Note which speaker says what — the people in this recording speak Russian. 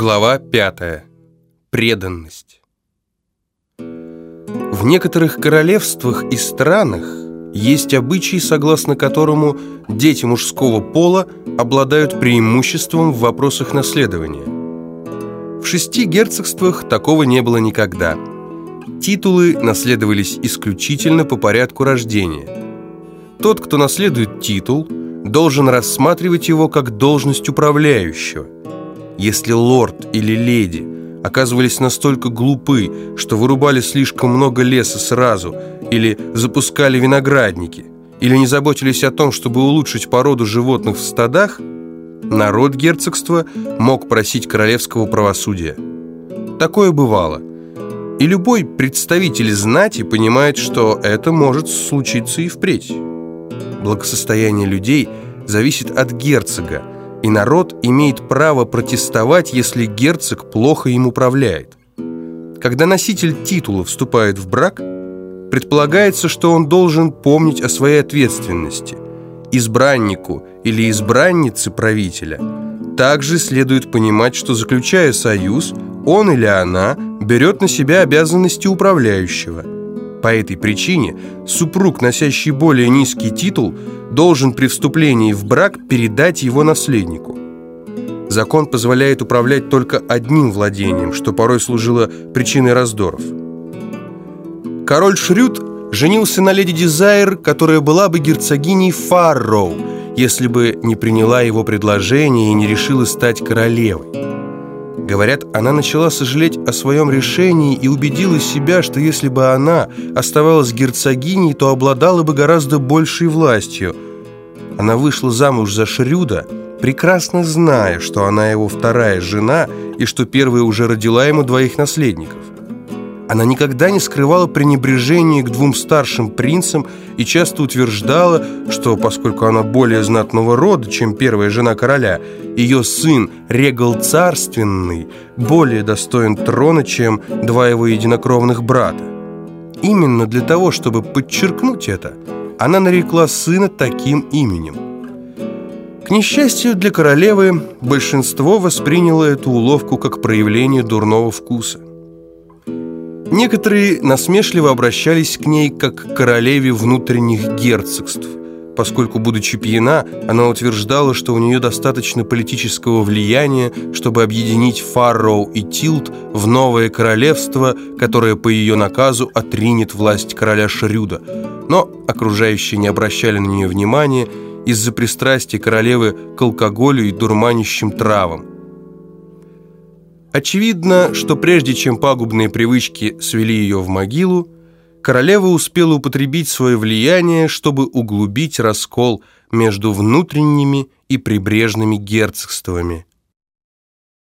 Speaker 1: Глава 5. Преданность. В некоторых королевствах и странах есть обычай, согласно которому дети мужского пола обладают преимуществом в вопросах наследования. В шести герцогствах такого не было никогда. Титулы наследовались исключительно по порядку рождения. Тот, кто наследует титул, должен рассматривать его как должность управляющего – если лорд или леди оказывались настолько глупы, что вырубали слишком много леса сразу, или запускали виноградники, или не заботились о том, чтобы улучшить породу животных в стадах, народ герцогства мог просить королевского правосудия. Такое бывало. И любой представитель знати понимает, что это может случиться и впредь. Благосостояние людей зависит от герцога, и народ имеет право протестовать, если герцог плохо им управляет. Когда носитель титула вступает в брак, предполагается, что он должен помнить о своей ответственности. Избраннику или избраннице правителя также следует понимать, что заключая союз, он или она берет на себя обязанности управляющего. По этой причине супруг, носящий более низкий титул, должен при вступлении в брак передать его наследнику. Закон позволяет управлять только одним владением, что порой служило причиной раздоров. Король Шрюд женился на леди Дизайр, которая была бы герцогиней Фарроу, если бы не приняла его предложение и не решила стать королевой. Говорят, она начала сожалеть о своем решении и убедила себя, что если бы она оставалась герцогиней, то обладала бы гораздо большей властью. Она вышла замуж за Шрюда, прекрасно зная, что она его вторая жена и что первая уже родила ему двоих наследников. Она никогда не скрывала пренебрежение к двум старшим принцам и часто утверждала, что поскольку она более знатного рода, чем первая жена короля, ее сын Регал Царственный более достоин трона, чем два его единокровных брата. Именно для того, чтобы подчеркнуть это, она нарекла сына таким именем. К несчастью для королевы, большинство восприняло эту уловку как проявление дурного вкуса. Некоторые насмешливо обращались к ней как к королеве внутренних герцогств, поскольку, будучи пьяна, она утверждала, что у нее достаточно политического влияния, чтобы объединить Фарроу и Тилт в новое королевство, которое по ее наказу отринет власть короля Шрюда. Но окружающие не обращали на нее внимания из-за пристрастия королевы к алкоголю и дурманящим травам. Очевидно, что прежде чем пагубные привычки свели ее в могилу, королева успела употребить свое влияние, чтобы углубить раскол между внутренними и прибрежными герцогствами.